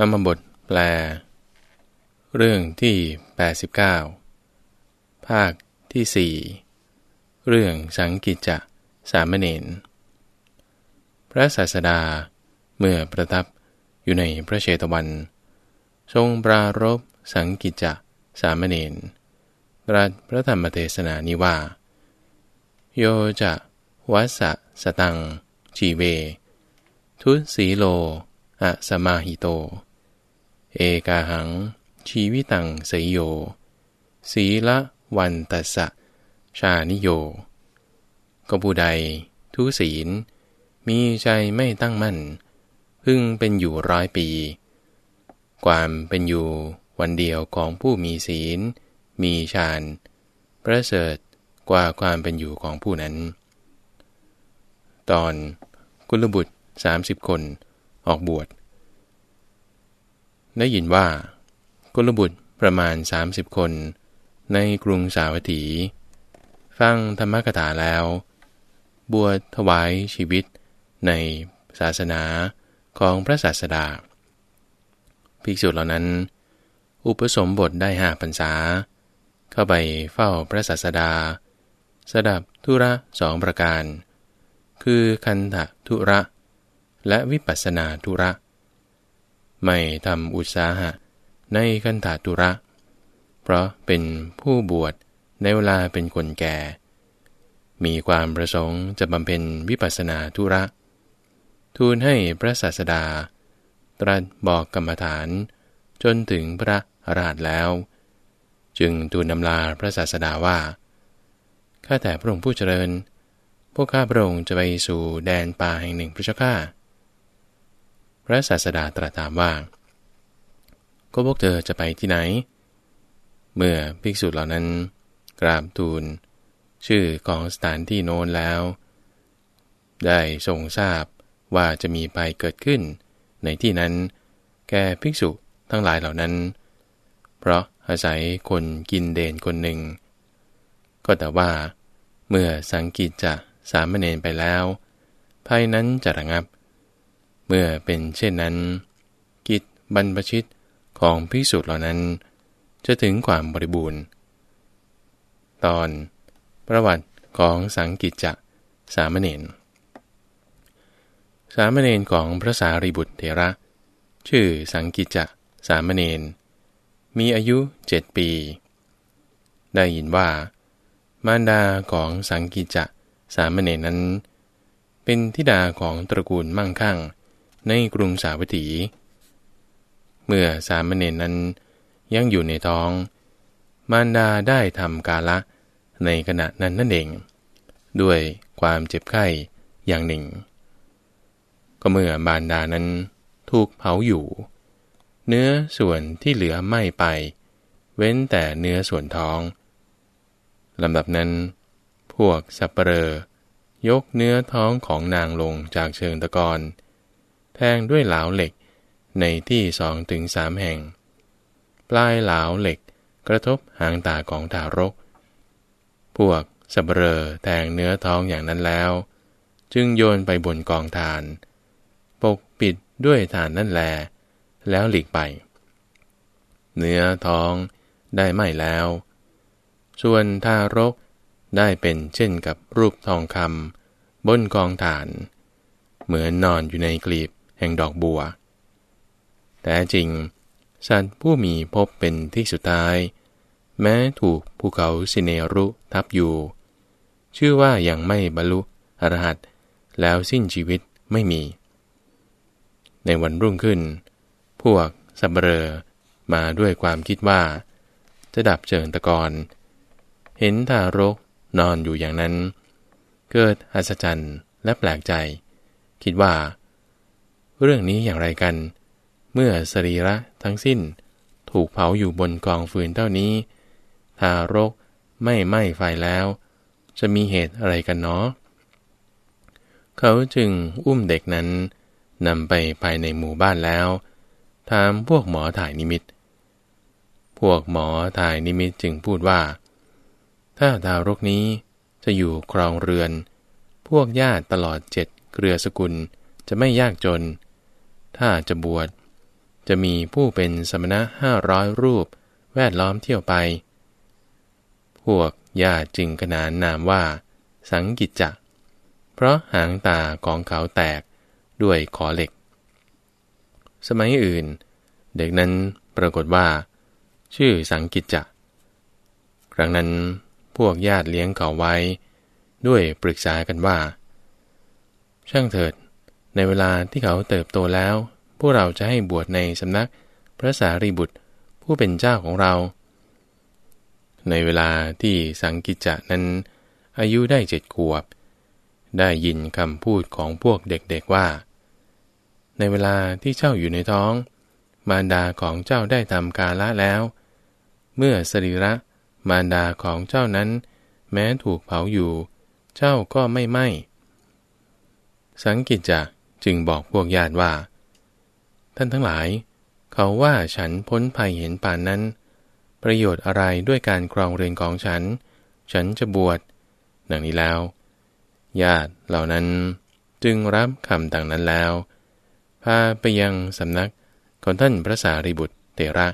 ธรรมบทแปล เรื่องที่ 89 ภาคที่ 4 เรื่องสังกิจจะสามเณรพระศาสดาเมื่อประทับอยู่ในพระเชตวัน ทรงปรารบสังกิจจะสามเณรตรัสพระธรรมเทศนานิว่า โยจะวัสสตัง จีเว ทุสีโลอะสมาหิโต เอกาหัง ชีวิตังสยโยสีละวันตัสสะชานิโย ก็ผู้ใด ทุศีล มีใจไม่ตั้งมั่น พึ่งเป็นอยู่ร้อยปี ความเป็นอยู่วันเดียวของผู้มีศีล มีฌานประเสริฐกว่าความเป็นอยู่ของผู้นั้น ตอนกุลบุตรสามสิบคน ออกบวช ได้ยินว่ากุลบุตรประมาณ 30 คน ในกรุงสาวัตถี ฟังธรรมกถาแล้ว บวชถวายชีวิตในศาสนาของพระศาสดา ภิกษุเหล่านั้น อุปสมบทได้ห้าพรรษา เข้าไปเฝ้าพระศาสดา สดับธุระสองประการ คือคันธธุระ และวิปัสสนาธุระ ไม่ทำอุตสาหะ ในคันธาธุระ เพราะเป็นผู้บวชในเวลาเป็นคนแก่ มีความประสงค์จะบำเพ็ญวิปัสสนาธุระ ทูลให้พระศาสดา ตรัสบอกกรรมฐานจนถึงพระอรหันต์แล้ว จึงทูลนำลาพระศาสดาว่า ข้าแต่พระองค์ผู้เจริญ พวกข้าพระองค์จะไปสู่แดนป่าแห่งหนึ่งพระเจ้าข้า พระศาสดาตรัสถามว่า ก็พวกเธอจะไปที่ไหน เมื่อภิกษุเหล่านั้น กราบทูล ชื่อของสถานที่โน้นแล้ว ได้ทรงทราบว่าจะมีภัยเกิดขึ้น ในที่นั้น แก่ภิกษุทั้งหลายเหล่านั้น เพราะอาศัยคนกินเดนคนหนึ่ง ก็แต่ว่า เมื่อสังกิจจะสามเณรไปแล้วภัยนั้นจะระงับ เมื่อเป็นเช่นนั้น กิจบรรพชิตของพิสุเหล่านั้น จะถึงความบริบูรณ์ ตอน ประวัติของสังกิจจะสามเณรสามเณรของพระสารีบุตรเถระ ชื่อสังกิจจะสามเณรมีอายุเจ็ดปี ได้ยินว่า มารดาของสังกิจจะสามเณรนั้น เป็นธิดาของตระกูลมั่งคั่ง ในกรุงสาวัตถี เมื่อสามเณรนั้นยังอยู่ในท้อง มารดาได้ทำกาละในขณะนั้นนั่นเอง ด้วยความเจ็บไข้อย่างหนึ่ง ก็เมื่อมารดานั้นถูกเผาอยู่ เนื้อส่วนที่เหลือไม่ไป เว้นแต่เนื้อส่วนท้องลำดับนั้น พวกสัปเปรอยกเนื้อท้องของนางลงจากเชิงตะกอน แทงด้วยเหลาเหล็กในที่สองถึงสามแห่ง ปลายเหลาเหล็กกระทบหางตาของทารก พวกสับเรอแทงเนื้อท้องอย่างนั้นแล้ว จึงโยนไปบนกองทาน ปกปิดด้วยฐานนั่นแล แล้วหลีกไป เนื้อท้องได้ไม่แล้ว ส่วนทารกได้เป็นเช่นกับรูปทองคำบนกองฐาน เหมือนนอนอยู่ในกลีบ แห่งดอกบัว แต่จริง สัตว์ผู้มีพบเป็นที่สุดท้าย แม้ถูกภูเขาสิเนรุทับอยู่ ชื่อว่ายังไม่บรรลุอรหัตแล้วสิ้นชีวิตไม่มี ในวันรุ่งขึ้น พวกสับเรอมาด้วยความคิดว่า จะดับเจิงตะกอนเห็นทารกนอนอยู่อย่างนั้น เกิดอัศจรรย์และแปลกใจ คิดว่า เรื่องนี้อย่างไรกัน เมื่อสรีระทั้งสิ้นถูกเผาอยู่บนกองฟืนเท่านี้ ทารกไม่ไหม้ไฟแล้ว จะมีเหตุอะไรกันเนาะเขาจึงอุ้มเด็กนั้นนำไปภายในหมู่บ้านแล้วถามพวกหมอถ่ายนิมิต พวกหมอถ่ายนิมิตจึงพูดว่า ถ้าทารกนี้จะอยู่ครองเรือน พวกญาติตลอดเจ็ดเกลือสกุลจะไม่ยากจน ถ้าจะบวช จะมีผู้เป็นสมณะห้าร้อยรูป แวดล้อมเที่ยวไป พวกญาติจึงขนานนามว่า สังกิจจะ เพราะหางตาของเขาแตกด้วยขอเหล็ก สมัยอื่น เด็กนั้นปรากฏว่า ชื่อสังกิจจะ ครั้งนั้นพวกญาติเลี้ยงเขาไว้ ด้วยปรึกษากันว่า ช่างเถิด ในเวลาที่เขาเติบโตแล้ว พวกเราจะให้บวชในสำนักพระสารีบุตรผู้เป็นเจ้าของเรา ในเวลาที่สังกิจจะนั้น อายุได้เจ็ดขวบ ได้ยินคำพูดของพวกเด็กๆว่า ในเวลาที่เจ้าอยู่ในท้อง มารดาของเจ้าได้ทำกาละแล้ว เมื่อสรีระมารดาของเจ้านั้น แม้ถูกเผาอยู่ เจ้าก็ไม่ไหม้สังกิจจะ จึงบอกพวกญาติว่า ท่านทั้งหลาย เขาว่าฉันพ้นภัยเห็นป่านนั้น ประโยชน์อะไรด้วยการครองเรือนของฉัน ฉันจะบวชดังนี้แล้ว ญาติเหล่านั้นจึงรับคำดังนั้นแล้ว พาไปยังสำนักของท่านพระสารีบุตรเตระ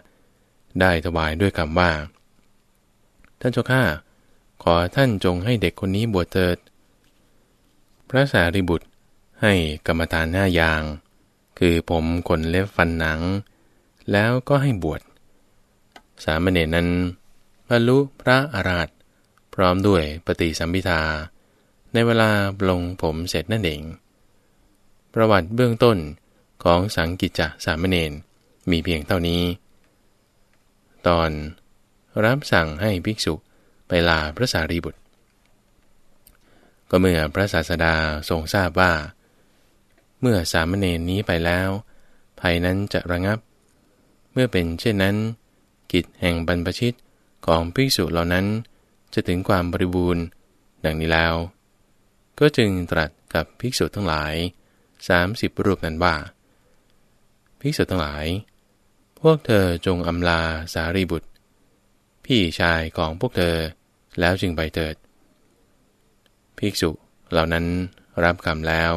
ได้ถวายด้วยคำว่า ท่านเจ้าข้าขอท่านจงให้เด็กคนนี้บวชเถิด พระสารีบุตร ให้กรรมฐานห้าอย่าง คือผมขนเล็บฟันหนัง แล้วก็ให้บวช สามเณรนั้นบรรลุพระอาราธพร้อมด้วยปฏิสัมพิทา ในเวลาลงผมเสร็จนั่นเอง ประวัติเบื้องต้นของสังกิจจะสามเณรมีเพียงเท่านี้ ตอนรับสั่งให้ภิกษุไปลาพระสารีบุตร ก็เมื่อพระศาสดาทรงทราบว่า เมื่อสามเณรนี้ไปแล้ว ภัยนั้นจะระงับ เมื่อเป็นเช่นนั้น กิจแห่งบรรพชิตของภิกษุเหล่านั้น จะถึงความบริบูรณ์ ดังนี้แล้ว ก็จึงตรัสกับภิกษุทั้งหลายสามสิบรูปนั้นว่า ภิกษุทั้งหลาย พวกเธอจงอำลาสารีบุตร พี่ชายของพวกเธอแล้วจึงไปเถิด ภิกษุเหล่านั้นรับคำแล้ว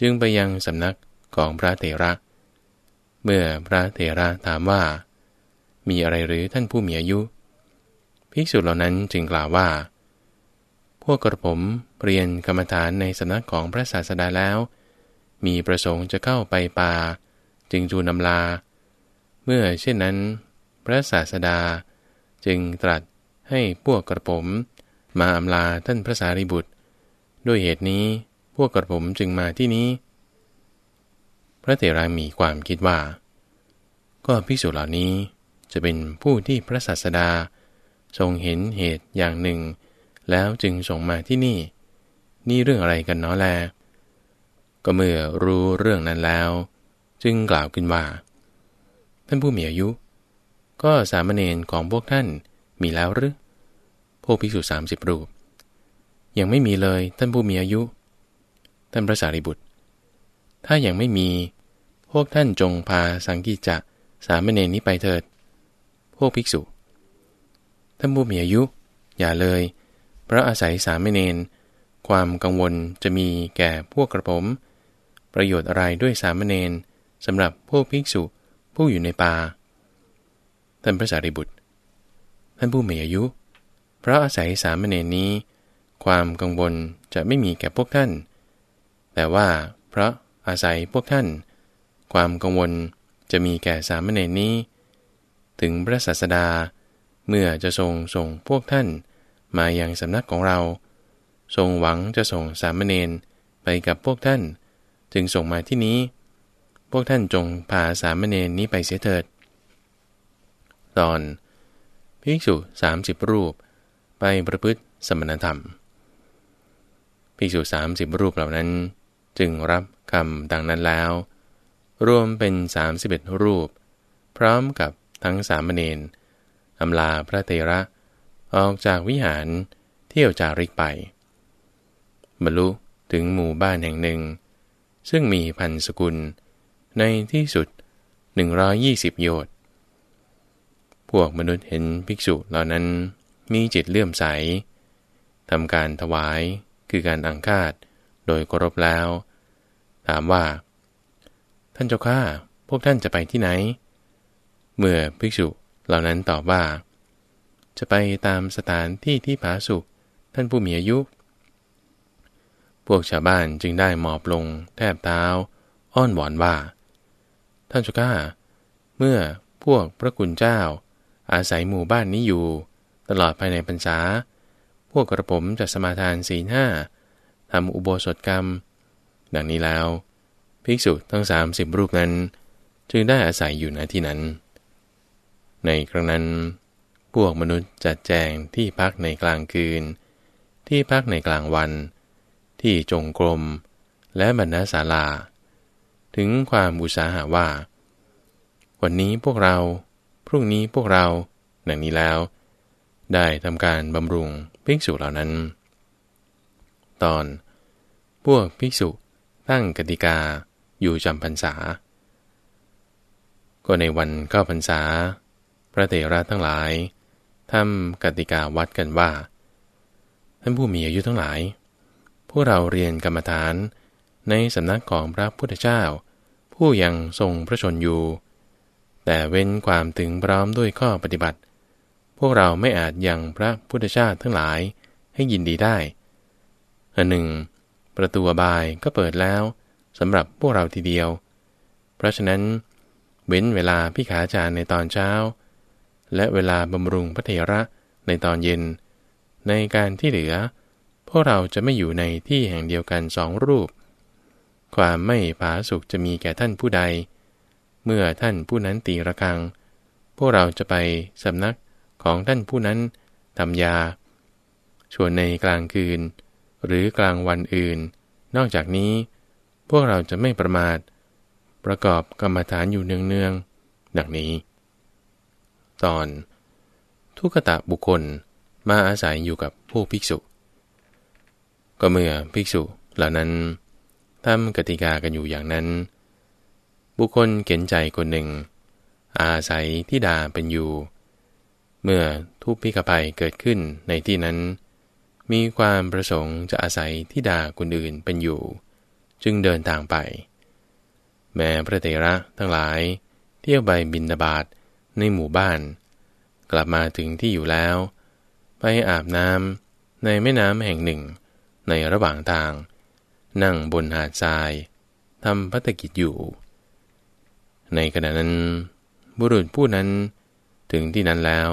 จึงไปยังสำนักของพระเถระ เมื่อพระเถระถามว่า มีอะไรหรือท่านผู้มีอายุ ภิกษุเหล่านั้นจึงกล่าวว่า พวกกระผมเรียนกรรมฐานในสำนักของพระศาสดาแล้ว มีประสงค์จะเข้าไปป่า จึงจูนำลา เมื่อเช่นนั้น พระศาสดาจึงตรัสให้พวกกระผมมาอำลาท่านพระสารีบุตร ด้วยเหตุนี้ วกกระผมจึงมาที่นี้ พระเถระมีความคิดว่า ก็พิสูจน์เหล่านี้จะเป็นผู้ที่พระศาสดา ทรงเห็นเหตุอย่างหนึ่ง แล้วจึงส่งมาที่นี่ นี่เรื่องอะไรกันเนาะแล ก็เมื่อรู้เรื่องนั้นแล้ว จึงกล่าวขึ้นว่า ท่านผู้มีอายุ ก็สามเณรของพวกท่านมีแล้วหรือพวกภิกษุสามสิบรูป ยังไม่มีเลยท่านผู้มีอายุ ท่านพระสารีบุตร ถ้ายัางไม่มี พวกท่านจงพาสังกีจะสามเณรนี้ไปเถิด พวกภิกษุ ท่านผู้มีอายุ อย่าเลย เพราะอาศัยสามเณรความกังวลจะมีแก่พวกกระผม ประโยชน์อะไรด้วยสามเณรสำหรับพวกภิกษุผู้อยู่ในป่า ท่านพระสารีบุตร ท่านผู้มีอายุ เพราะอาศัยสามเณรนี้ ความกังวลจะไม่มีแก่พวกท่าน แต่ว่าเพราะอาศัยพวกท่าน ความกังวลจะมีแก่สามเณรนี้ ถึงพระศาสดา เมื่อจะทรงส่งพวกท่านมายังสำนักของเรา ทรงหวังจะส่งสามเณรไปกับพวกท่าน จึงส่งมาที่นี้ พวกท่านจงพาสามเณรนี้ไปเสียเถิด ตอนภิกษุสามสิบรูป ไปประพฤติสมณธรรมภิกษุสามสิบรูปเหล่านั้น จึงรับคำดังนั้นแล้ว รวมเป็นสามสิบเอ็ดรูป พร้อมกับทั้งสามเณรอำลาพระเตระ ออกจากวิหารเที่ยวจาริกไป บรรลุถึงหมู่บ้านแห่งหนึ่ง ซึ่งมีพันสกุล ในที่สุด 120 โยชน์พวกมนุษย์เห็นภิกษุเหล่านั้นมีจิตเลื่อมใสทำการถวายคือการอังคาดโดยเคารพแล้ว ถามว่า ท่านเจ้าข้าพวกท่านจะไปที่ไหน เมื่อภิกษุเหล่านั้นตอบว่า จะไปตามสถานที่ที่ผาสุกท่านผู้มีอายุ พวกชาวบ้านจึงได้หมอบลงแทบเท้า อ้อนวอนว่า ท่านเจุก้าเมื่อพวกพระคุณเจ้า อาศัยหมู่บ้านนี้อยู่ ตลอดภายในพรรษา พวกกระผมจะสมาทานศีลห้าทำอุโบสถกรรม ดังนี้แล้ว ภิกษุทั้งสามสิบรูปนั้น จึงได้อาศัยอยู่ณที่นั้น ในครั้งนั้น พวกมนุษย์จัดแจงที่พักในกลางคืน ที่พักในกลางวัน ที่จงกรม และบรรณาศาลา ถึงความอุตสาหะว่า วันนี้พวกเรา พรุ่งนี้พวกเราดังนี้แล้ว ได้ทำการบำรุงภิกษุเหล่านั้น ตอน พวกภิกษุ ตั้งกติกาอยู่จำพรรษา ก็ในวันเข้าพรรษา พระเถระทั้งหลายทำกติกาวัดกันว่า ท่านผู้มีอายุทั้งหลาย พวกเราเรียนกรรมฐานในสำนักของพระพุทธเจ้า ผู้ยังทรงพระชนอยู่ แต่เว้นความถึงพร้อมด้วยข้อปฏิบัติ พวกเราไม่อาจยังพระพุทธเจ้าทั้งหลายให้ยินดีได้อันหนึ่ง ประตูบายก็เปิดแล้วสำหรับพวกเราทีเดียว เพราะฉะนั้น เว้นเวลาพิขาจารในตอนเช้า และเวลาบำรุงพระเถระในตอนเย็น ในการที่เหลือ พวกเราจะไม่อยู่ในที่แห่งเดียวกันสองรูป ความไม่ผาสุกจะมีแก่ท่านผู้ใด เมื่อท่านผู้นั้นตีระฆัง พวกเราจะไปสำนักของท่านผู้นั้นทำยา ชวนในกลางคืน หรือกลางวันอื่น นอกจากนี้ พวกเราจะไม่ประมาท ประกอบกรรมฐานอยู่เนืองๆดังนี้ ตอน ทุกตะบุคคลมาอาศัยอยู่กับผู้ภิกษุ ก็เมื่อภิกษุเหล่านั้นทำกติกากันอยู่อย่างนั้น บุคคลเข็นใจคนหนึ่ง อาศัยที่ดาเป็นอยู่ เมื่อทุพพิกภัยเกิดขึ้นในที่นั้น มีความประสงค์จะอาศัยที่ดาคนอื่นเป็นอยู่ จึงเดินทางไป แม้พระเถระทั้งหลาย เที่ยวใบบินดาบาดในหมู่บ้าน กลับมาถึงที่อยู่แล้ว ไปอาบน้ำในแม่น้ำแห่งหนึ่ง ในระหว่างทาง นั่งบนหาดทรายทำพัฒกิจอยู่ ในขณะนั้น บุรุษผู้นั้นถึงที่นั้นแล้ว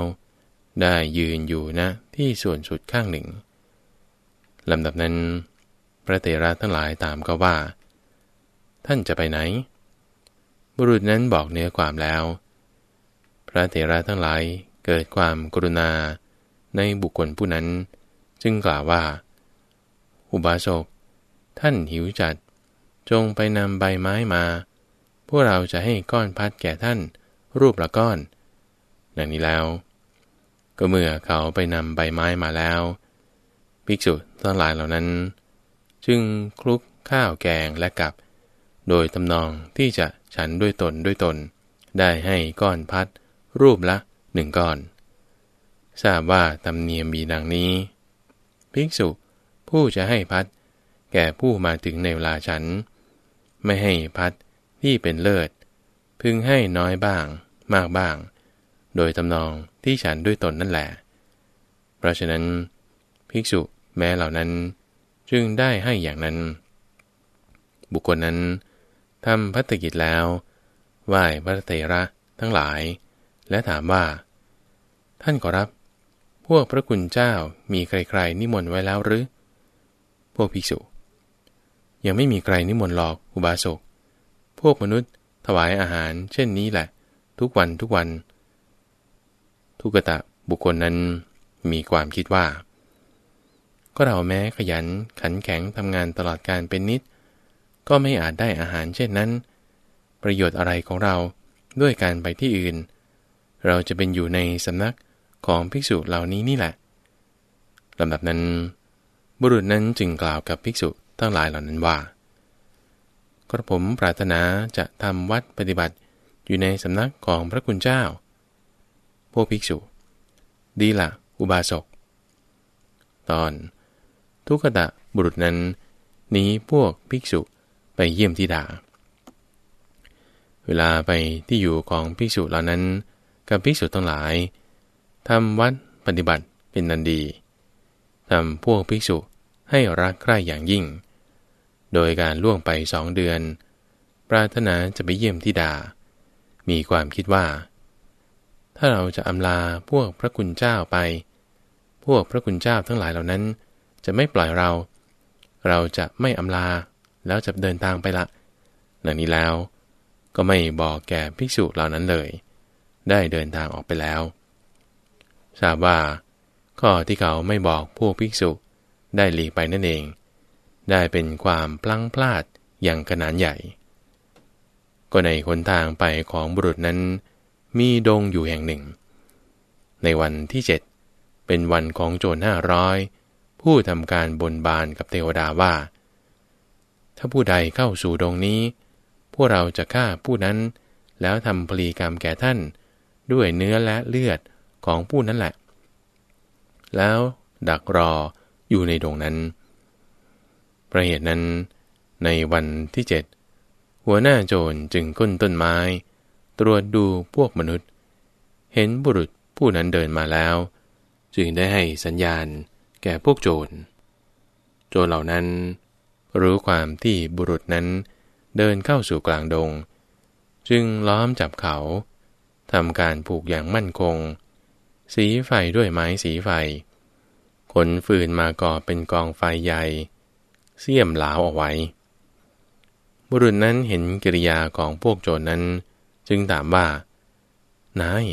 ได้ยืนอยู่นะที่ส่วนสุดข้างหนึ่ง ลำดับนั้น พระเตระทั้งหลายตามก็ว่า ท่านจะไปไหน บุรุษนั้นบอกเนื้อความแล้ว พระเถระทั้งหลายเกิดความกรุณาในบุคคลผู้นั้น จึงกล่าวว่า อุบาสกท่านหิวจัด จงไปนำใบไม้มา พวกเราจะให้ก้อนพัดแก่ท่าน รูปละก้อน ดังนี้แล้ว ก็เมื่อเขาไปนำใบไม้มาแล้ว ภิกษุทั้งหลายเหล่านั้น จึงคลุกข้าวแกงและกับ โดยตำนองที่จะฉันด้วยตนด้วยตน ได้ให้ก้อนพัด รูปละหนึ่งก้อน ทราบว่าตำเนียมมีดังนี้ ภิกษุผู้จะให้พัด แก่ผู้มาถึงในเวลาฉัน ไม่ให้พัดที่เป็นเลิศ พึงให้น้อยบ้าง มากบ้าง โดยตำนองที่ฉันด้วยตนนั่นแหละ เพราะฉะนั้น ภิกษุ แม้เหล่านั้นจึงได้ให้อย่างนั้น บุคคลนั้นทำพัฒกิจแล้ว ไหว้พระเตระทั้งหลาย และถามว่า ท่านขอรับ พวกพระคุณเจ้ามีใครๆ นิมนต์ไว้แล้วหรือ พวกภิกษุ ยังไม่มีใครนิมนต์หรอกอุบาสก พวกมนุษย์ถวายอาหาร เช่นนี้แหละ ทุกวันทุกวัน ทุกตะบุคคลนั้นมีความคิดว่า ก็เราแม้ขยันขันแข็งทำงานตลอดการเป็นนิด ก็ไม่อาจได้อาหารเช่นนั้น ประโยชน์อะไรของเราด้วยการไปที่อื่น เราจะเป็นอยู่ในสำนักของภิกษุเหล่านี้นี่แหละลำดับนั้น บุรุษนั้นจึงกล่าวกับภิกษุทั้งหลายเหล่านั้นว่ากระผมปรารถนาจะทำวัดปฏิบัติอยู่ในสำนักของพระคุณเจ้า พวกภิกษุ ดีละอุบาสก ตอน ทุกตะบุรุษนั้นหนีพวกภิกษุไปเยี่ยมทิดา เวลาไปที่อยู่ของภิกษุเหล่านั้น กับภิกษุทั้งหลายทำวัดปฏิบัติเป็นนันดีทำพวกภิกษุให้รักใคร่อย่างยิ่ง โดยการล่วงไปสองเดือน ปรารถนาจะไปเยี่ยมทิดา มีความคิดว่า ถ้าเราจะอำลาพวกพระคุณเจ้าไป พวกพระคุณเจ้าทั้งหลายเหล่านั้น จะไม่ปล่อยเรา เราจะไม่อำลา แล้วจะเดินทางไปละหลังนี้แล้ว ก็ไม่บอกแก่ภิกษุเหล่านั้นเลย ได้เดินทางออกไปแล้ว ทราบว่า ข้อที่เขาไม่บอกพวกภิกษุได้หลีกไปนั่นเอง ได้เป็นความพลั้งพลาดอย่างขนาดใหญ่ ก็ในคนทางไปของบุรุษนั้น มีดงอยู่แห่งหนึ่ง ในวันที่เจ็ดเป็นวันของโจรห้าร้อย ผู้ทำการบนบานกับเทวดาว่า ถ้าผู้ใดเข้าสู่ดงนี้ พวกเราจะฆ่าผู้นั้น แล้วทำพลีกรรมแก่ท่าน ด้วยเนื้อและเลือดของผู้นั้นแหละ แล้วดักรออยู่ในดงนั้น ประเหตุนั้น ในวันที่เจ็ดหัวหน้าโจรจึงก้นต้นไม้ ตรวจดูพวกมนุษย์ เห็นบุรุษผู้นั้นเดินมาแล้ว จึงได้ให้สัญญาณ แก่พวกโจร โจรเหล่านั้น รู้ความที่บุรุษนั้นเดินเข้าสู่กลางดง จึงล้อมจับเขาทำการผูกอย่างมั่นคง สีไฟด้วยไม้สีไฟ ขนฟืนมาก่อเป็นกองไฟใหญ่ เสียมหลาวเอาไว้ บุรุษนั้นเห็นกิริยาของพวกโจรนั้น จึงถามว่า นาย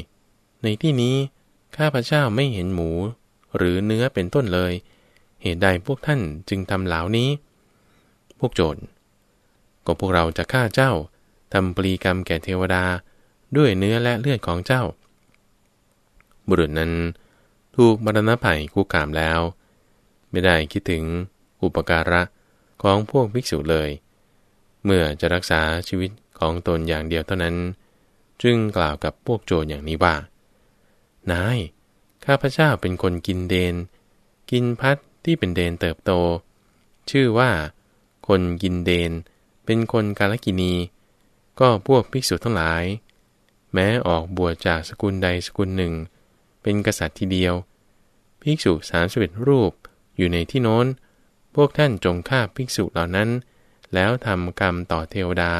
ในที่นี้ข้าพเจ้าไม่เห็นหมู หรือเนื้อเป็นต้นเลย เหตุใดพวกท่านจึงทำเหล่านี้ พวกโจรก็พวกเราจะฆ่าเจ้าทำปรีกรรมแก่เทวดาด้วยเนื้อและเลือดของเจ้า บุรุษนั้นถูกมรณะภัยคุกคามแล้ว ไม่ได้คิดถึงอุปการะของพวกภิกษุเลย เมื่อจะรักษาชีวิตของตนอย่างเดียวเท่านั้น จึงกล่าวกับพวกโจรอย่างนี้ว่า นาย ข้าพเจ้าเป็นคนกินเดน กินพัดที่เป็นเดนเติบโต ชื่อว่า คนกินเดน เป็นคนกาลกินี ก็พวกภิกษุทั้งหลาย แม้ออกบวชจากสกุลใดสกุลหนึ่ง เป็นกษัตริย์ทีเดียว ภิกษุสามสิบเอ็ดรูปอยู่ในที่โน้น พวกท่านจงฆ่าภิกษุเหล่านั้น แล้วทำกรรมต่อเทวดา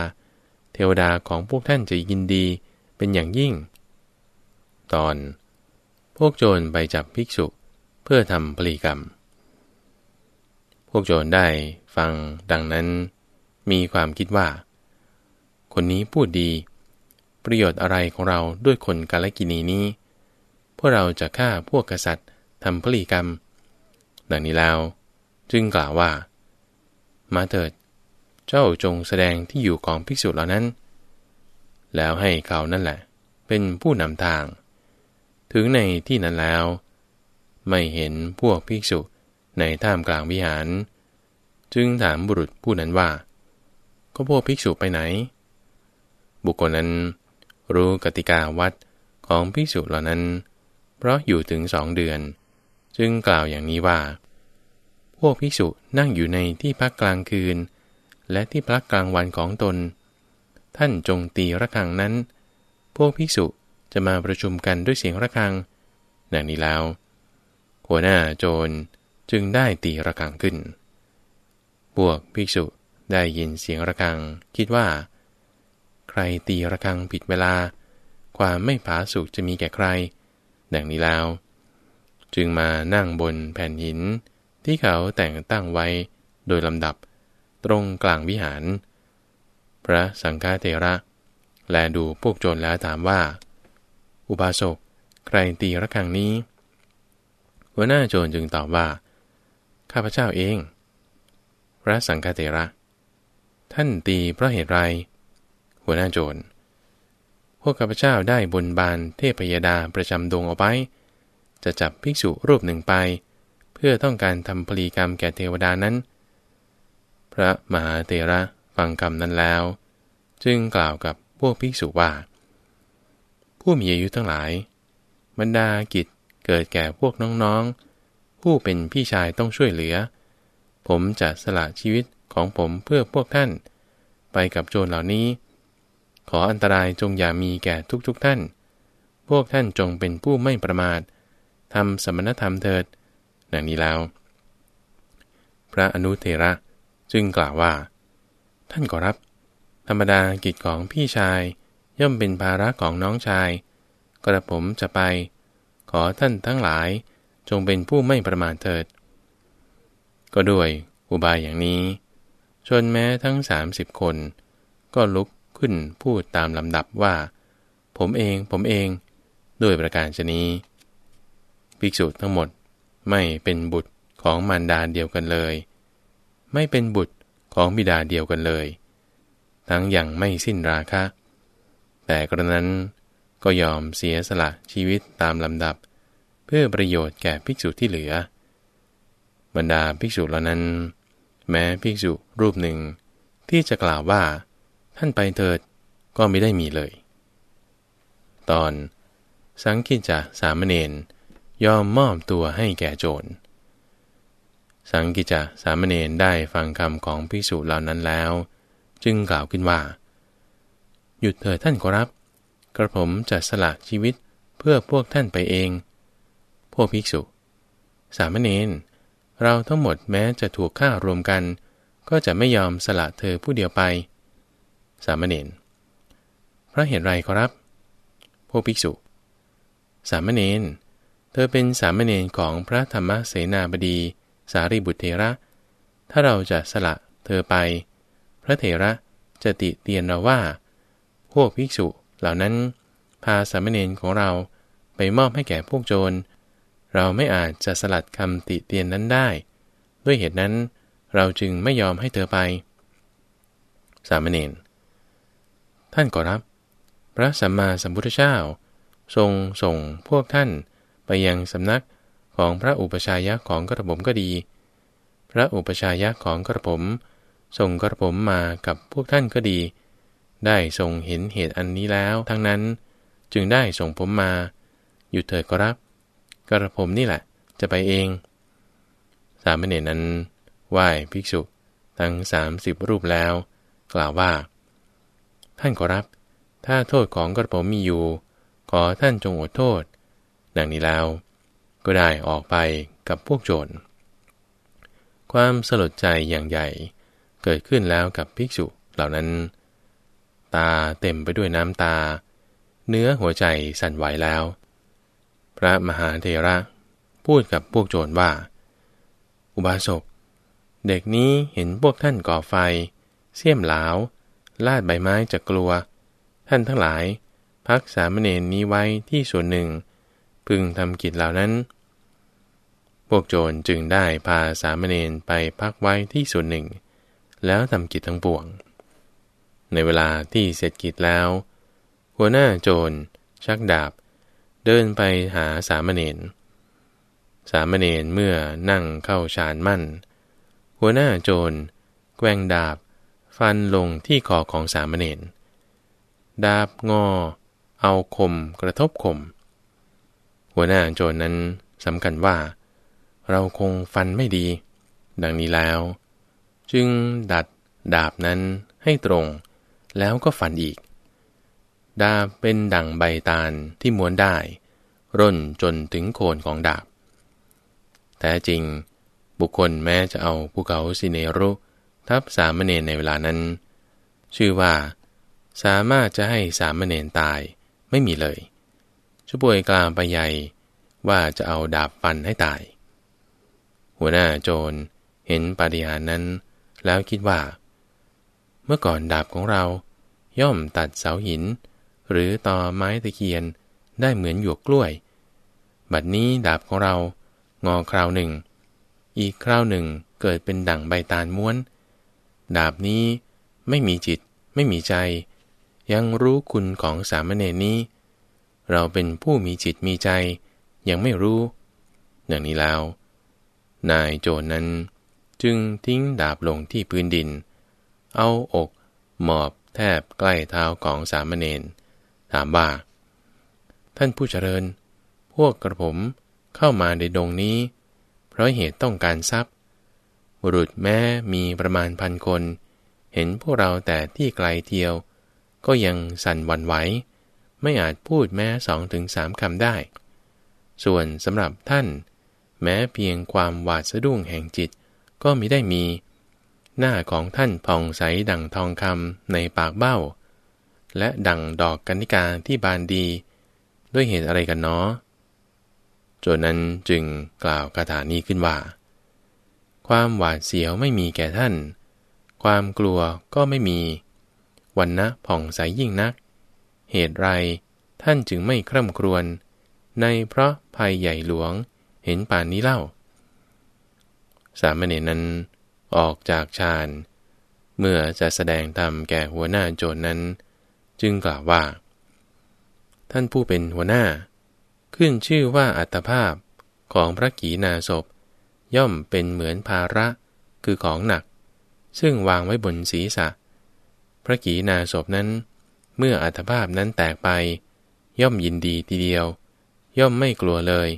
เทวดาของพวกท่านจะยินดีเป็นอย่างยิ่ง ตอน พวกโจรไปจับภิกษุเพื่อทำปลีกรรม พวกโจรได้ฟังดังนั้น มีความคิดว่า คนนี้พูดดี ประโยชน์อะไรของเราด้วยคนกาลกินีนี้ พวกเราจะฆ่าพวกกษัตริย์ทำพลีกรรม ดังนี้แล้ว จึงกล่าวว่า มาเถิด เจ้าจงแสดงที่อยู่ของภิกษุเหล่านั้น แล้วให้เขานั่นแหละ เป็นผู้นำทาง ถึงในที่นั้นแล้ว ไม่เห็นพวกภิกษุในท่ามกลางวิหาร จึงถามบุรุษผู้นั้นว่า ก็พวกภิกษุไปไหน บุคคลนั้น รู้กติกาวัดของภิกษุเหล่านั้น เพราะอยู่ถึงสองเดือน จึงกล่าวอย่างนี้ว่า พวกภิกษุนั่งอยู่ในที่พักกลางคืน และที่พักกลางวันของตน ท่านจงตีระฆังนั้น พวกภิกษุ จะมาประชุมกันด้วยเสียงระฆังดังนี้แล้ว หัวหน้าโจรจึงได้ตีระฆังขึ้น พวกภิกษุได้ยินเสียงระฆังคิดว่า ใครตีระฆังผิดเวลา ความไม่ผาสุกจะมีแก่ใคร ดังนี้แล้ว จึงมานั่งบนแผ่นหิน ที่เขาแต่งตั้งไว้โดยลำดับตรงกลางวิหาร พระสังฆเทระ แลดูพวกโจรแล้วถามว่า อุบาสก ใครตีระฆังนี้ หัวหน้าโจรจึงตอบว่า ข้าพเจ้าเอง พระสังฆเทระ ท่านตีเพราะเหตุไร หัวหน้าโจร พวกข้าพเจ้าได้บนบานเทพยดาประจำดงเอาไว้จะจับภิกษุรูปหนึ่งไป เพื่อต้องการทำพลีกรรมแก่เทวดานั้น พระมหาเตระฟังคำนั้นแล้ว จึงกล่าวกับพวกภิกษุว่า ผู้มีอายุทั้งหลาย บรรดากิจเกิดแก่พวกน้องๆ ผู้เป็นพี่ชายต้องช่วยเหลือ ผมจะสละชีวิตของผมเพื่อพวกท่าน ไปกับโจรเหล่านี้ ขออันตรายจงอย่ามีแก่ทุกๆทท่าน พวกท่านจงเป็นผู้ไม่ประมาททำสมณธรรมเถิดดังนี้แล้ว พระอนุเทระจึงกล่าวว่า ท่านก็รับ ธรรมดากิจของพี่ชาย ย่อมเป็นภาระของน้องชาย กระผมจะไป ขอท่านทั้งหลายจงเป็นผู้ไม่ประมาทเถิด ก็ด้วยอุบายอย่างนี้ ชนแม้ทั้งสามสิบคน ก็ลุกขึ้นพูดตามลำดับว่า ผมเองผมเอง ด้วยประการชนี้ ภิกษุทั้งหมดไม่เป็นบุตรของมารดาเดียวกันเลย ไม่เป็นบุตรของบิดาเดียวกันเลย ทั้งอย่างไม่สิ้นราคะ แต่กระนั้นก็ยอมเสียสละชีวิตตามลำดับ เพื่อประโยชน์แก่ภิกษุที่เหลือ บรรดาภิกษุเหล่านั้น แม้ภิกษุรูปหนึ่ง ที่จะกล่าวว่า ท่านไปเถิดก็ไม่ได้มีเลย ตอน สังคิจจะสามเณรยอมมอบตัวให้แก่โจร สังกิจจะสามเณรได้ฟังคำของพิสุเหล่านั้นแล้ว จึงกล่าวขึ้นว่า หยุดเถิดท่านขอรับ กระผมจะสละชีวิตเพื่อพวกท่านไปเอง พวกภิกษุ สามเณร เราทั้งหมดแม้จะถูกฆ่ารวมกัน ก็จะไม่ยอมสละเธอผู้เดียวไป สามเณร พระเหตุไรขอรับ พวกภิกษุ สามเณร เธอเป็นสามเณรของพระธรรมเสนาบดี สารีบุตรเถระ ถ้าเราจะสละเธอไป พระเถระจะติเตียนเราว่า พวกภิกษุเหล่านั้นพาสามเณรของเราไปมอบให้แก่พวกโจร เราไม่อาจจะสลัดคำติเตียนนั้นได้ ด้วยเหตุนั้นเราจึงไม่ยอมให้เธอไป สามเณร ท่านก็รับ พระสัมมาสัมพุทธเจ้า ทรงส่งพวกท่านไปยังสำนักของพระอุปชายะของกระผมก็ดี พระอุปชายะของกระผมส่งกระผมมากับพวกท่านก็ดี ได้ทรงเห็นเหตุอันนี้แล้ว ทั้งนั้นจึงได้ส่งผมมา อยู่เถิดก็รับกระผมนี่แหละ จะไปเอง สามเณรนั้นไหว้ภิกษุทั้งสามสิบรูปแล้ว กล่าวว่า ท่านขอรับ ถ้าโทษของกระผมมีอยู่ ขอท่านจงอดโทษ ดังนี้แล้ว ก็ได้ออกไปกับพวกโจรความสลดใจอย่างใหญ่ เกิดขึ้นแล้วกับภิกษุเหล่านั้น ตาเต็มไปด้วยน้ำตา เนื้อหัวใจสั่นไหวแล้ว พระมหาเทระ พูดกับพวกโจรว่า อุบาสก เด็กนี้เห็นพวกท่านก่อไฟ เสี่ยมหลาว ลาดใบไม้จะกลัว ท่านทั้งหลาย พักสามเณรนี้ไว้ที่ส่วนหนึ่ง พึงทำกิจเหล่านั้น พวกโจรจึงได้พาสามเณรไปพักไว้ที่ส่วนหนึ่ง แล้วทำกิจทั้งปวง ในเวลาที่เสร็จกิจแล้ว หัวหน้าโจร ชักดาบ เดินไปหาสามเณรสามเณรเมื่อนั่งเข้าฌานมั่น หัวหน้าโจร แกว่งดาบ ฟันลงที่คอของสามเณรดาบงอ เอาคมกระทบคม หัวหน้าโจรนั้นสำคัญว่า เราคงฟันไม่ดี ดังนี้แล้ว จึงดัดดาบนั้นให้ตรง แล้วก็ฟันอีก ดาบเป็นดั่งใบตาลที่ม้วนได้ ร่นจนถึงโคนของดาบ แต่จริง บุคคลแม้จะเอาภูเขาสิเนรุ ทับสามเณรในเวลานั้น ชื่อว่า สามารถจะให้สามเณรตายไม่มีเลยชุบวยกลางไปใหญ่ว่าจะเอาดาบฟันให้ตาย หัวหน้าโจรเห็นปาฏิหาริย์นั้น แล้วคิดว่า เมื่อก่อนดาบของเรา ย่อมตัดเสาหิน หรือต่อไม้ตะเคียนได้เหมือนหยวกกล้วย บัดนี้ดาบของเรา งอคราวหนึ่ง อีกคราวหนึ่งเกิดเป็นดั่งใบตาลม้วน ดาบนี้ไม่มีจิต ไม่มีใจ ยังรู้คุณของสามเณรนี้ เราเป็นผู้มีจิตมีใจ ยังไม่รู้ อย่างนี้แล้ว นายโจรนั้นจึงทิ้งดาบลงที่พื้นดิน เอาอกหมอบแทบใกล้เท้าของสามเณรถามว่า ท่านผู้เจริญ พวกกระผมเข้ามาในดงนี้ เพราะเหตุต้องการทรัพย์ บุรุษแม้มีประมาณพันคน เห็นพวกเราแต่ที่ไกลเทียว ก็ยังสั่นวันไหว ไม่อาจพูดแม้สองถึงสามคำได้ ส่วนสำหรับท่าน แม้เพียงความหวาดสะดุ้งแห่งจิตก็มิได้มี หน้าของท่านผ่องใสดังทองคำในปากเบ้า และดังดอกกัญญกาที่บานดี ด้วยเหตุอะไรกันเนาะจนนั้นจึงกล่าวคาถานี้ขึ้นว่า ความหวาดเสียวไม่มีแก่ท่าน ความกลัวก็ไม่มี วันนะผ่องใสยยิ่งนัก เหตุไรท่านจึงไม่คร่ำครวญ ในเพราะภัยใหญ่หลวงเห็นป่านนี้เล่า สามเณรนั้น ออกจากฌาน เมื่อจะแสดงธรรมแก่หัวหน้าโจรนั้น จึงกล่าวว่า ท่านผู้เป็นหัวหน้า ขึ้นชื่อว่าอัตภาพของพระกีนาศพ ย่อมเป็นเหมือนภาระคือของหนัก ซึ่งวางไว้บนศีรษะ พระกีนาศพนั้น เมื่ออัตภาพนั้นแตกไป ย่อมยินดีทีเดียว ย่อมไม่กลัวเลย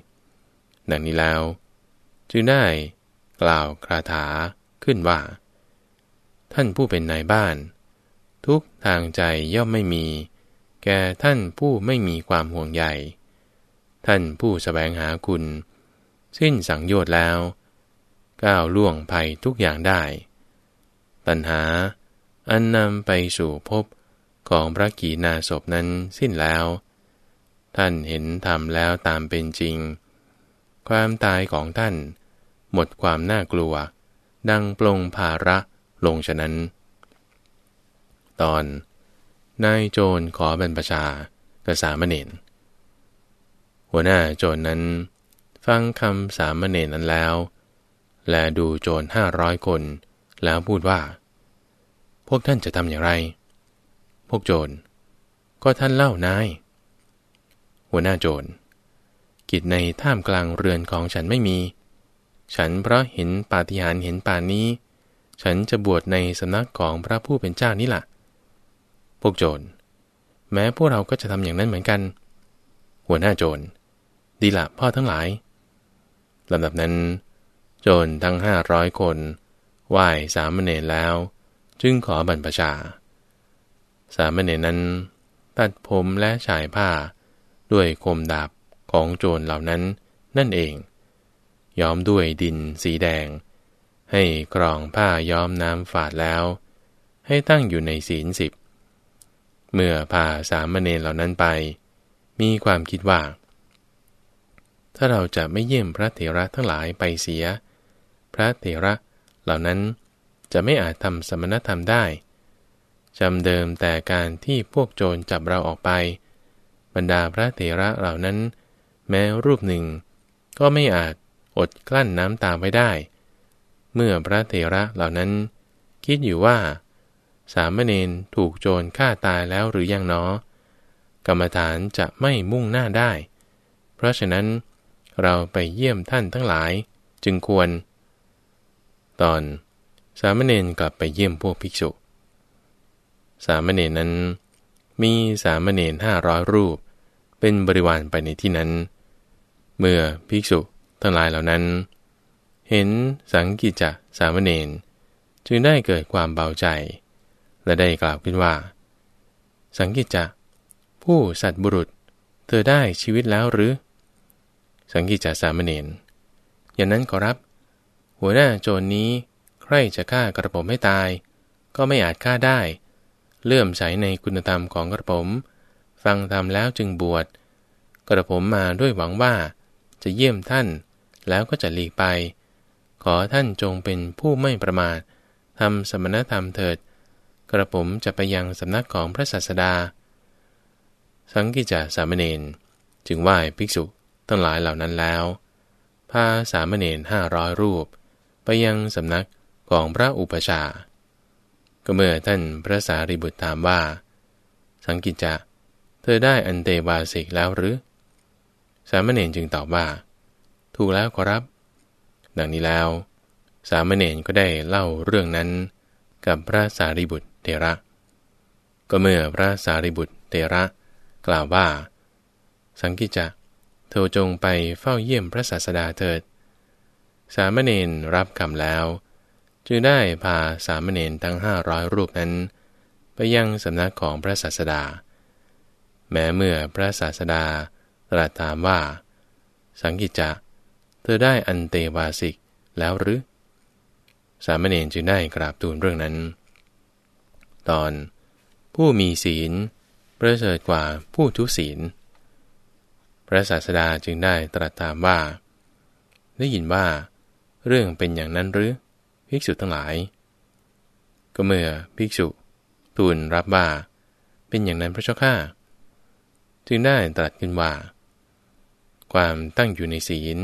ดังนี้แล้ว จึงได้กล่าวคาถา ขึ้นว่า ท่านผู้เป็นนายบ้าน ทุกทางใจย่อมไม่มี แก่ท่านผู้ไม่มีความห่วงใยท่านผู้สแสวงหาคุณ สิ้นสังโยชน์แล้ว ก้าวล่วงภัยทุกอย่างได้ ตัณหา อันนำไปสู่ภพของพระกีนาศพนั้นสิ้นแล้ว ท่านเห็นธรรมแล้วตามเป็นจริง ความตายของท่าน หมดความน่ากลัว ดังปลงภาระลงฉะนั้น ตอนนายโจรขอบรรพชากษามเณรหัวหน้าโจรนนั้น ฟังคำสามเณรนั้นแล้ว และดูโจรห้าร้อยคน แล้วพูดว่า พวกท่านจะทำอย่างไร พวกโจร ก็ท่านเล่านาย หัวหน้าโจร กิจในท่ามกลางเรือนของฉันไม่มี ฉันเพราะเห็นปาฏิหาริย์เห็นป่านนี้ ฉันจะบวชในสำนักของพระผู้เป็นเจ้านี่แหละพวกโจร แม้พวกเราก็จะทำอย่างนั้นเหมือนกัน หัวหน้าโจร ดีละพ่อทั้งหลายลำดับนั้น โจรทั้งห้าร้อยคนไหว้สามเณรแล้ว จึงขอบรรพชา สามเณรนั้น ตัดผมและฉายผ้า ด้วยคมดาบของโจรเหล่านั้นนั่นเอง ย้อมด้วยดินสีแดง ให้กรองผ้าย้อมน้ำฝาดแล้ว ให้ตั้งอยู่ในศีลสิบ เมื่อพาสามเณรเหล่านั้นไป มีความคิดว่า ถ้าเราจะไม่เยี่ยมพระเถระทั้งหลายไปเสีย พระเถระเหล่านั้นจะไม่อาจทำสมณธรรมได้จำเดิมแต่การที่พวกโจรจับเราออกไป บรรดาพระเถระเหล่านั้น แม้รูปหนึ่ง ก็ไม่อาจ อดกลั้นน้ำตาไว้ได้ เมื่อพระเถระเหล่านั้น คิดอยู่ว่า สามเณรถูกโจรฆ่าตายแล้วหรือยังเนาะกรรมฐานจะไม่มุ่งหน้าได้ เพราะฉะนั้นเราไปเยี่ยมท่านทั้งหลายจึงควร ตอนสามเณรกลับไปเยี่ยมพวกภิกษุ สามเณรนั้น มีสามเณรห้าร้อยรูป เป็นบริวารไปในที่นั้น เมื่อภิกษุ ทั้งหลายเหล่านั้น เห็นสังกิจะสามเณรจึงได้เกิดความเบาใจ และได้กล่าวขึ้นว่า สังกิจะผู้สัตว์บุรุษ เธอได้ชีวิตแล้วหรือ สังกิจาสามเณรอย่างนั้นขอรับ หัวหน้าโจรนนี้ใครจะฆ่ากระผมให้ตาย ก็ไม่อาจฆ่าได้ เลื่อมใสในคุณธรรมของกระผม ฟังธรรมแล้วจึงบวช กระผมมาด้วยหวังว่าจะเยี่ยมท่าน แล้วก็จะหลีกไป ขอท่านจงเป็นผู้ไม่ประมาททำสมณธรรมเถิด กระผมจะไปยังสำนักของพระศาสดา สังกิจาสามเณรจึงไหว้ภิกษุทั้งหลายเหล่านั้นแล้ว พาสามเณรห้าร้อยรูป ไปยังสำนักของพระอุปชา ก็เมื่อท่านพระสารีบุตรถามว่า สังกิจจะ เธอได้อันเตวาสิกแล้วหรือ สามเณรจึงตอบว่า ถูกแล้วขอรับ ดังนี้แล้ว สามเณรก็ได้เล่าเรื่องนั้น กับพระสารีบุตรเทระ ก็เมื่อพระสารีบุตรเทระ กล่าวว่า สังกิจจะธอจงไปเฝ้าเยี่ยมพระศาสดาเถิด สามเณรรับคำแล้ว จึงได้พาสามเณรทั้งห้าร้อยรูปนั้น ไปยังสำนักของพระศาสดา แม้เมื่อพระศาสดาตรัสถามว่า สังกิจจะเเธอได้อันเตวาสิกแล้วหรือ สามเณรจึงได้กราบทูลเรื่องนั้น ตอน ผู้มีศีล ประเสริฐกว่าผู้ทุศีล พระศาสดาจึงได้ตรัสถามว่า ได้ยินว่า เรื่องเป็นอย่างนั้นหรือ ภิกษุทั้งหลาย ก็เมื่อภิกษุ ทูลรับว่า เป็นอย่างนั้นพระเจ้าข้าจึงได้ตรัสขึ้นว่า ความตั้งอยู่ในศีล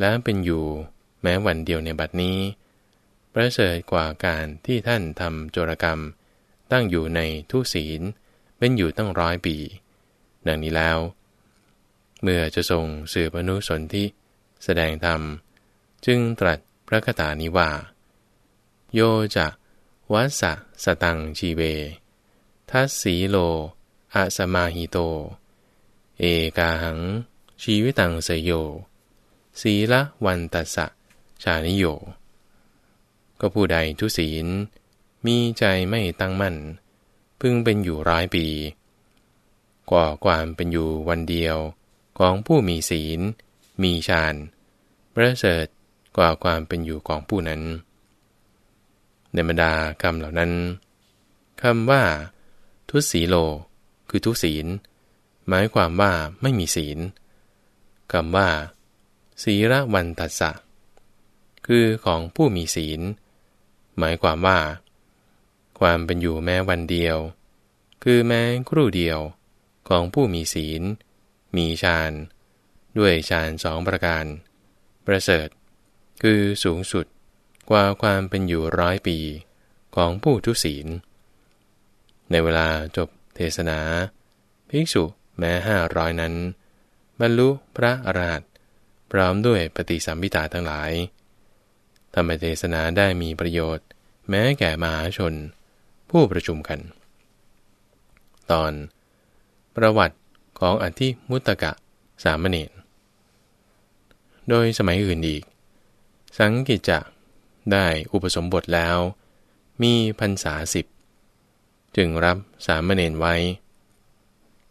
และเป็นอยู่แม้วันเดียวในบัดนี้ ประเสริฐกว่าการที่ท่านทำโจรกรรม ตั้งอยู่ในทุศีล เป็นอยู่ตั้งร้อยปี ดังนี้แล้ว เมื่อจะทรงสืบอนุสนที่แสดงธรรม จึงตรัสพระคาถานี้ว่า โยจะวัสะสตังชีเว ทัสสีโลอาสมาหิโต เอกาหัง ชีวิตังเสยโย ศีละวันตัสสะชานิโย ก็ผู้ใดทุศีล มีใจไม่ตั้งมั่น พึ่งเป็นอยู่ร้อยปี กว่าความเป็นอยู่วันเดียวของผู้มีศีล มีฌานประเสริฐกว่าความเป็นอยู่ของผู้นั้น ในบรรดาคำเหล่านั้นคำว่า ทุศีโล คือทุศีล หมายความว่าไม่มีศีลคำว่า ศีระวันตัสสะคือของผู้มีศีล หมายความว่า ความเป็นอยู่แม้วันเดียว คือแม้ครู่เดียวของผู้มีศีล มีฌานด้วยฌานสองประการ ประเสริฐ คือสูงสุดกว่าความเป็นอยู่ร้อยปีของผู้ทุศีล ในเวลาจบเทศนา ภิกษุแม้ห้าร้อยนั้น บรรลุพระอรหันต พร้อมด้วยปฏิสัมพิตาทั้งหลาย ธรรมเทศนาได้มีประโยชน์ แม้แก่มหาชน ผู้ประชุมกัน ตอน ประวัติของอธิมุตกะสามเณรโดยสมัยอื่นอีก สังกิจจะได้อุปสมบทแล้ว มีพรรษาสิบ จึงรับสามเณรไว้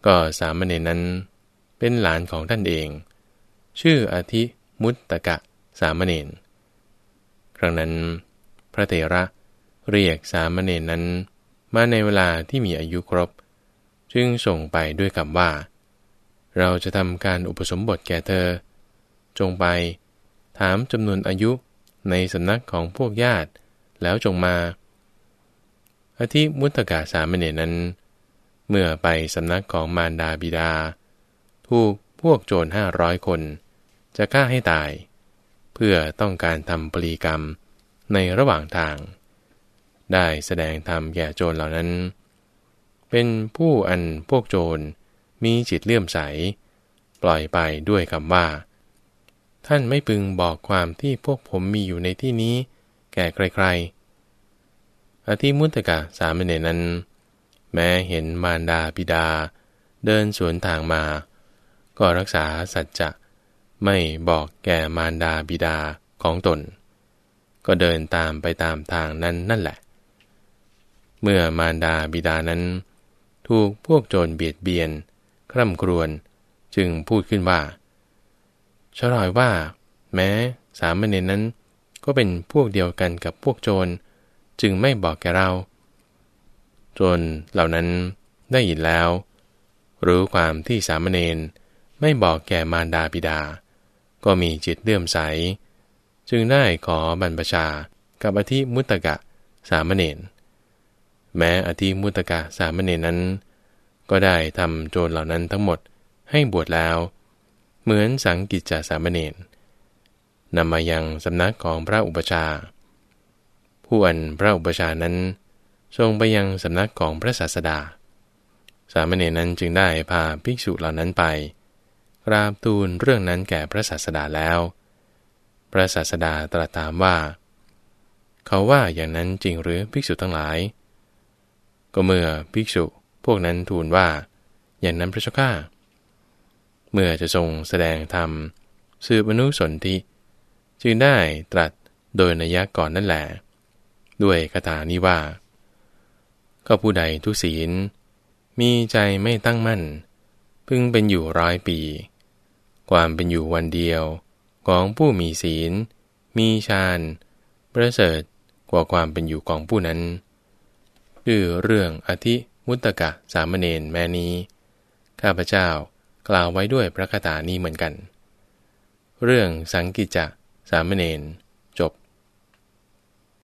ก็สามเณรนั้นเป็นหลานของท่านเอง ชื่ออธิมุตตะกะสามเณรครั้งนั้น พระเถระเรียกสามเณรนั้น มาในเวลาที่มีอายุครบ จึงส่งไปด้วยคำว่า เราจะทำการอุปสมบทแก่เธอ จงไป ถามจำนวนอายุในสำนักของพวกญาติ แล้วจงมา อธิมุตกาสามเณรนั้น เมื่อไปสำนักของมารดาบิดา ถูก พวกโจรห้าร้อยคน จะฆ่าให้ตาย เพื่อต้องการทำปรีกรรมในระหว่างทาง ได้แสดงธรรมแก่โจรเหล่านั้น เป็นผู้อันพวกโจรมีจิตเลื่อมใส ปล่อยไปด้วยคำว่า ท่านไม่พึงบอกความที่พวกผมมีอยู่ในที่นี้ แก่ใครๆ อธิมุตกะสามเณรนั้น แม้เห็นมารดาบิดา เดินสวนทางมา ก็รักษาสัจจะไม่บอกแก่มารดาบิดาของตน ก็เดินตามไปตามทางนั้นนั่นแหละ เมื่อมารดาบิดานั้น ถูกพวกโจรเบียดเบียน คร่ำครวญจึงพูดขึ้นว่าชรอยว่า แม้สามเณรนั้นก็เป็นพวกเดียวกันกับพวกโจร จึงไม่บอกแกเรา โจรเหล่านั้นได้ยินแล้ว รู้ความที่สามเณร ไม่บอกแก่มารดาบิดา ก็มีจิตเลื่อมใส จึงได้ขอบรรพชากับอธิมุตกะสามเณรแม้อธิมุตกะสามเณรนั้น ก็ได้ทำโจรเหล่านั้นทั้งหมดให้บวชแล้ว เหมือนสังกิจจสามเณรนำมายังสำนักของพระอุปชาผู้อันพระอุปชานั้น ทรงไปยังสำนักของพระศาสดา สามเณรนั้นจึงได้พาภิกษุเหล่านั้นไป กราบทูลเรื่องนั้นแก่พระศาสดาแล้ว พระศาสดาตรัสถามว่า เขาว่าอย่างนั้นจริงหรือภิกษุทั้งหลาย ก็เมื่อภิกษุพวกนั้นทูลว่า อย่างนั้นพระเจ้าข้าเมื่อจะทรงแสดงธรรมสืบอนุสนธิจึงได้ตรัสโดยนัยก่อนนั่นแหละด้วยคาถานี้ว่า ก็ผู้ใดทุศีล มีใจไม่ตั้งมั่น พึงเป็นอยู่ร้อยปี ความเป็นอยู่วันเดียวของผู้มีศีล มีฌานประเสริฐกว่าความเป็นอยู่ของผู้นั้นคือเรื่องอธิมุตตกะสามเณรแม่นี้ ข้าพเจ้ากล่าวไว้ด้วยพระคาถานี้เหมือนกัน เรื่องสังกิจจะสามเณร